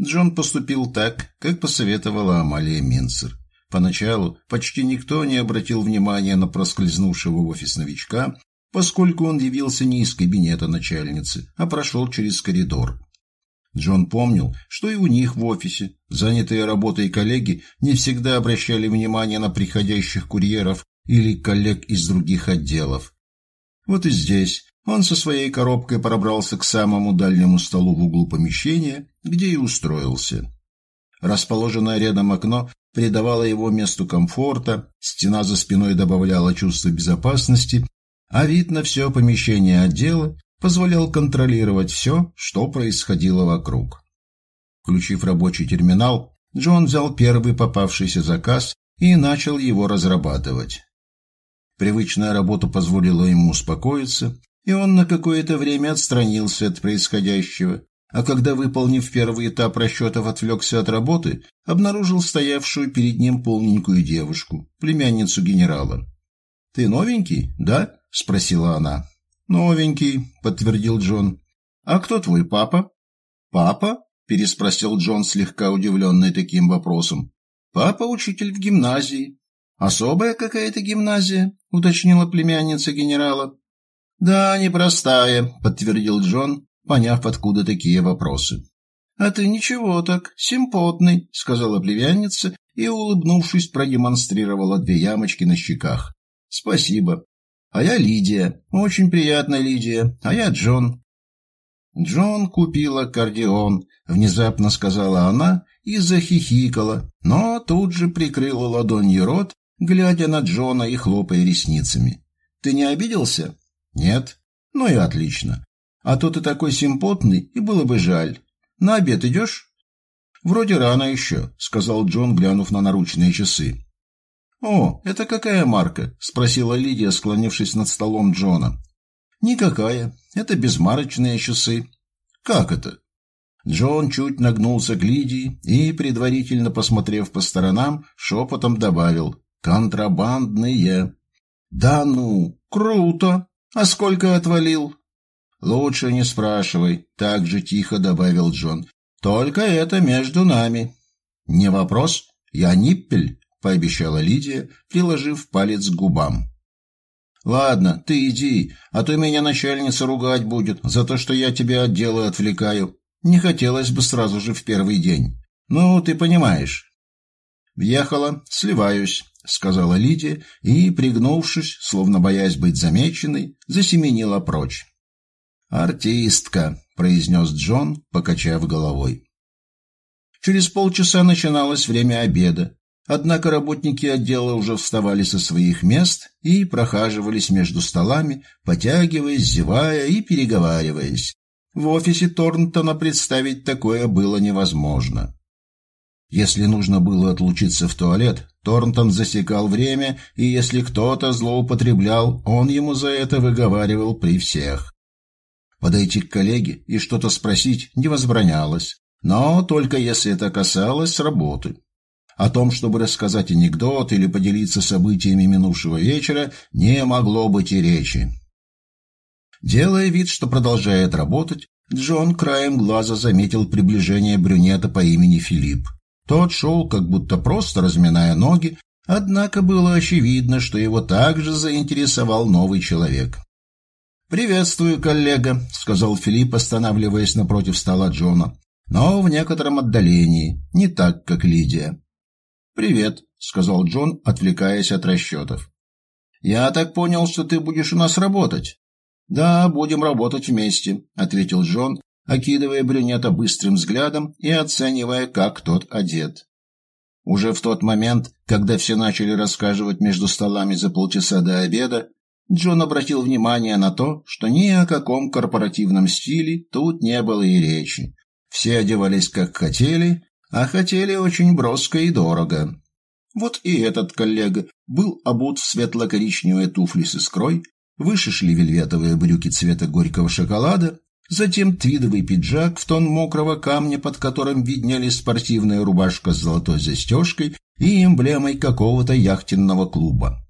Джон поступил так, как посоветовала Амалия Минцер. Поначалу почти никто не обратил внимания на проскользнувшего в офис новичка, поскольку он явился не из кабинета начальницы, а прошел через коридор. Джон помнил, что и у них в офисе занятые работой коллеги не всегда обращали внимание на приходящих курьеров или коллег из других отделов. Вот и здесь он со своей коробкой пробрался к самому дальнему столу в углу помещения, где и устроился. Расположенное рядом окно придавало его месту комфорта, стена за спиной добавляла чувство безопасности, а вид на все помещение отдела позволял контролировать все, что происходило вокруг. Включив рабочий терминал, Джон взял первый попавшийся заказ и начал его разрабатывать. Привычная работа позволила ему успокоиться, и он на какое-то время отстранился от происходящего, а когда, выполнив первый этап расчетов, отвлекся от работы, обнаружил стоявшую перед ним полненькую девушку, племянницу генерала. «Ты новенький, да?» – спросила она. «Новенький», – подтвердил Джон. «А кто твой папа?» «Папа?» – переспросил Джон, слегка удивленный таким вопросом. «Папа учитель в гимназии». «Особая какая-то гимназия?» – уточнила племянница генерала. «Да, непростая», – подтвердил Джон, поняв, откуда такие вопросы. «А ты ничего так, симпотный», — сказала племянница и, улыбнувшись, продемонстрировала две ямочки на щеках. «Спасибо. А я Лидия. Очень приятная Лидия. А я Джон». «Джон купил аккордеон», — внезапно сказала она и захихикала, но тут же прикрыла ладонью рот, глядя на Джона и хлопая ресницами. «Ты не обиделся?» «Нет». «Ну и отлично. А то ты такой симпотный, и было бы жаль. На обед идешь?» «Вроде рано еще», — сказал Джон, глянув на наручные часы. «О, это какая марка?» — спросила Лидия, склонившись над столом Джона. «Никакая. Это безмарочные часы». «Как это?» Джон чуть нагнулся к Лидии и, предварительно посмотрев по сторонам, шепотом добавил «Контрабандные». «Да ну, круто! А сколько отвалил?» «Лучше не спрашивай», — так же тихо добавил Джон. «Только это между нами». «Не вопрос. Я Ниппель», — пообещала Лидия, приложив палец к губам. «Ладно, ты иди, а то меня начальница ругать будет за то, что я тебя от дела отвлекаю. Не хотелось бы сразу же в первый день. Ну, ты понимаешь». «Въехала, сливаюсь», — сказала Лидия и, пригнувшись, словно боясь быть замеченной, засеменила прочь. «Артистка», — произнес Джон, покачав головой. Через полчаса начиналось время обеда, однако работники отдела уже вставали со своих мест и прохаживались между столами, потягиваясь, зевая и переговариваясь. В офисе Торнтона представить такое было невозможно. Если нужно было отлучиться в туалет, Торнтон засекал время, и если кто-то злоупотреблял, он ему за это выговаривал при всех. Подойти к коллеге и что-то спросить не возбранялось, но только если это касалось работы. О том, чтобы рассказать анекдот или поделиться событиями минувшего вечера, не могло быть и речи. Делая вид, что продолжает работать, Джон краем глаза заметил приближение брюнета по имени Филипп. Тот шел, как будто просто разминая ноги, однако было очевидно, что его также заинтересовал новый человек. «Приветствую, коллега», — сказал Филипп, останавливаясь напротив стола Джона. «Но в некотором отдалении, не так, как Лидия». «Привет», — сказал Джон, отвлекаясь от расчетов. «Я так понял, что ты будешь у нас работать». «Да, будем работать вместе», — ответил Джон, окидывая брюнета быстрым взглядом и оценивая, как тот одет. Уже в тот момент, когда все начали рассказывать между столами за полчаса до обеда, Джон обратил внимание на то, что ни о каком корпоративном стиле тут не было и речи. Все одевались как хотели, а хотели очень броско и дорого. Вот и этот коллега был обут в светло-коричневые туфли с искрой, выше шли вельветовые брюки цвета горького шоколада, затем твидовый пиджак в тон мокрого камня, под которым виднелись спортивная рубашка с золотой застежкой и эмблемой какого-то яхтенного клуба.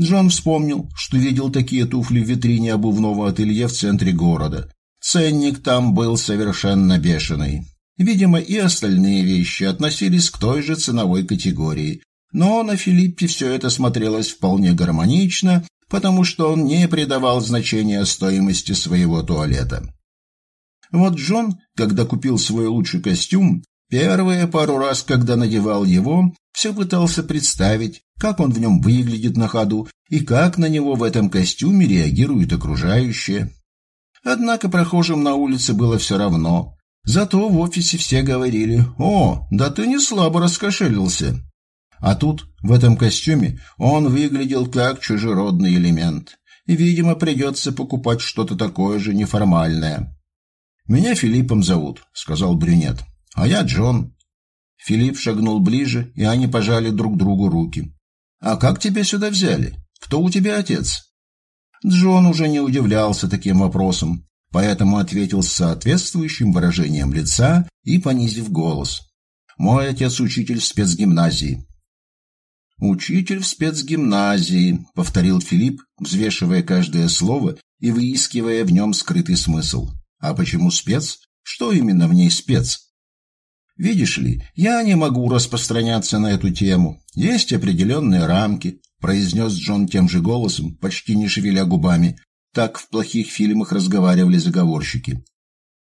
Джон вспомнил, что видел такие туфли в витрине обувного ателье в центре города. Ценник там был совершенно бешеный. Видимо, и остальные вещи относились к той же ценовой категории. Но на Филиппе все это смотрелось вполне гармонично, потому что он не придавал значения стоимости своего туалета. Вот Джон, когда купил свой лучший костюм, первые пару раз, когда надевал его, все пытался представить, как он в нем выглядит на ходу и как на него в этом костюме реагируют окружающие. Однако прохожим на улице было все равно. Зато в офисе все говорили «О, да ты не слабо раскошелился». А тут, в этом костюме, он выглядел как чужеродный элемент. И, видимо, придется покупать что-то такое же неформальное. «Меня Филиппом зовут», — сказал брюнет. «А я Джон». Филипп шагнул ближе, и они пожали друг другу руки. «А как тебя сюда взяли? Кто у тебя отец?» Джон уже не удивлялся таким вопросам, поэтому ответил с соответствующим выражением лица и понизив голос. «Мой отец учитель спецгимназии». «Учитель в спецгимназии», — повторил Филипп, взвешивая каждое слово и выискивая в нем скрытый смысл. «А почему спец? Что именно в ней спец?» «Видишь ли, я не могу распространяться на эту тему. Есть определенные рамки, произнес Джон тем же голосом, почти не шевеля губами. Так в плохих фильмах разговаривали заговорщики.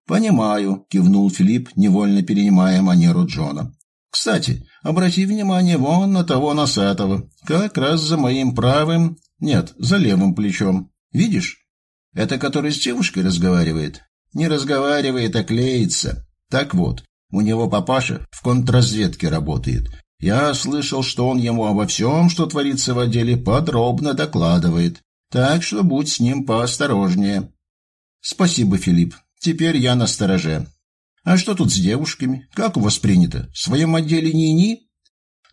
«Понимаю», — кивнул Филипп, невольно перенимая манеру Джона. «Кстати, обрати внимание вон на того носатого, как раз за моим правым, нет, за левым плечом. Видишь? Это который с девушкой разговаривает? Не разговаривает, а клеится. Так вот, у него папаша в контрразведке работает, я слышал, что он ему обо всем, что творится в отделе, подробно докладывает. Так что будь с ним поосторожнее. Спасибо, Филипп. Теперь я на стороже. А что тут с девушками? Как у вас принято? В своем отделе ни-ни?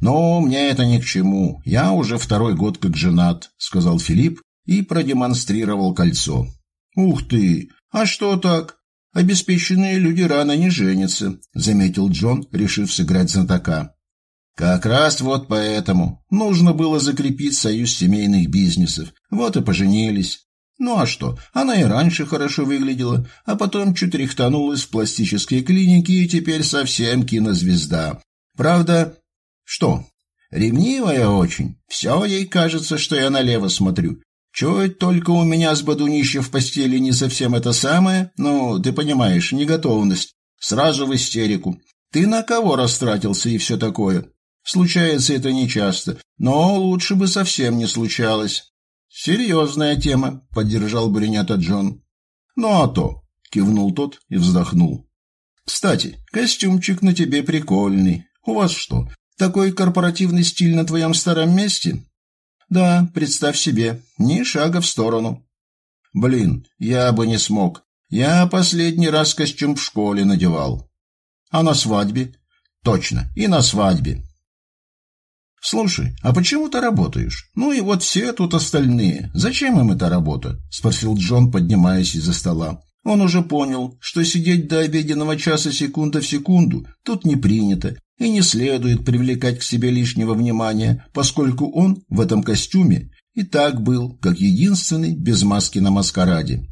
Но мне это ни к чему. Я уже второй год как женат, сказал Филипп и продемонстрировал кольцо. Ух ты! А что так? Обеспеченные люди рано не женятся, заметил Джон, решив сыграть знатока. Как раз вот поэтому нужно было закрепить союз семейных бизнесов. Вот и поженились. Ну а что, она и раньше хорошо выглядела, а потом чуть рихтанулась в пластической клинике и теперь совсем кинозвезда. Правда, что, ревнивая очень. Все ей кажется, что я налево смотрю. Чуть только у меня с Бадунищем в постели не совсем это самое, ну, ты понимаешь, неготовность. Сразу в истерику. Ты на кого растратился и все такое? Случается это нечасто, но лучше бы совсем не случалось. Серьезная тема, поддержал брюнета Джон. Ну а то, кивнул тот и вздохнул. Кстати, костюмчик на тебе прикольный. У вас что, такой корпоративный стиль на твоем старом месте? Да, представь себе, ни шага в сторону. Блин, я бы не смог. Я последний раз костюм в школе надевал. А на свадьбе? Точно, и на свадьбе. «Слушай, а почему ты работаешь? Ну и вот все тут остальные. Зачем им эта работа?» – спросил Джон, поднимаясь из-за стола. Он уже понял, что сидеть до обеденного часа секунда в секунду тут не принято и не следует привлекать к себе лишнего внимания, поскольку он в этом костюме и так был, как единственный, без маски на маскараде.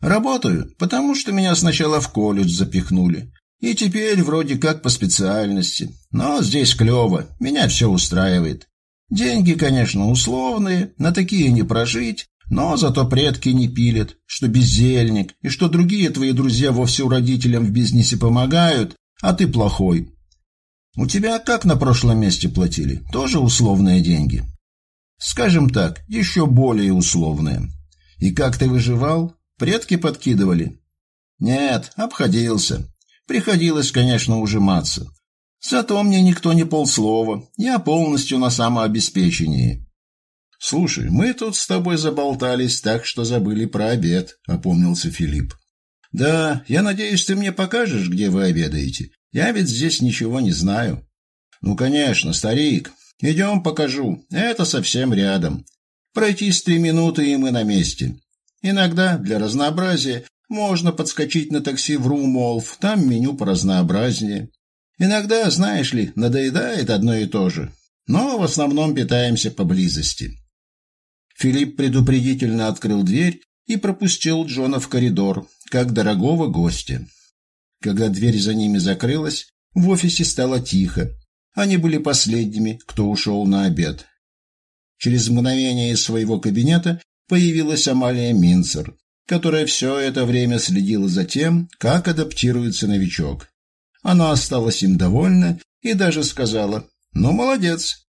«Работаю, потому что меня сначала в колледж запихнули. И теперь вроде как по специальности. Но здесь клево, меня все устраивает. Деньги, конечно, условные, на такие не прожить, но зато предки не пилят, что бездельник, и что другие твои друзья вовсе у родителям в бизнесе помогают, а ты плохой. У тебя как на прошлом месте платили? Тоже условные деньги? Скажем так, еще более условные. И как ты выживал? Предки подкидывали? Нет, обходился. Приходилось, конечно, ужиматься. Зато мне никто не полслова. Я полностью на самообеспечении. Слушай, мы тут с тобой заболтались так, что забыли про обед, опомнился Филипп. Да, я надеюсь, ты мне покажешь, где вы обедаете. Я ведь здесь ничего не знаю. Ну, конечно, старик. Идем покажу. Это совсем рядом. Пройтись три минуты, и мы на месте. Иногда, для разнообразия, можно подскочить на такси в Румолф, там меню поразнообразнее. Иногда, знаешь ли, надоедает одно и то же, но в основном питаемся поблизости. Филипп предупредительно открыл дверь и пропустил Джона в коридор, как дорогого гостя. Когда дверь за ними закрылась, в офисе стало тихо. Они были последними, кто ушел на обед. Через мгновение из своего кабинета появилась Амалия Минцер, которая все это время следила за тем, как адаптируется новичок. Она осталась им довольна и даже сказала «Ну, молодец,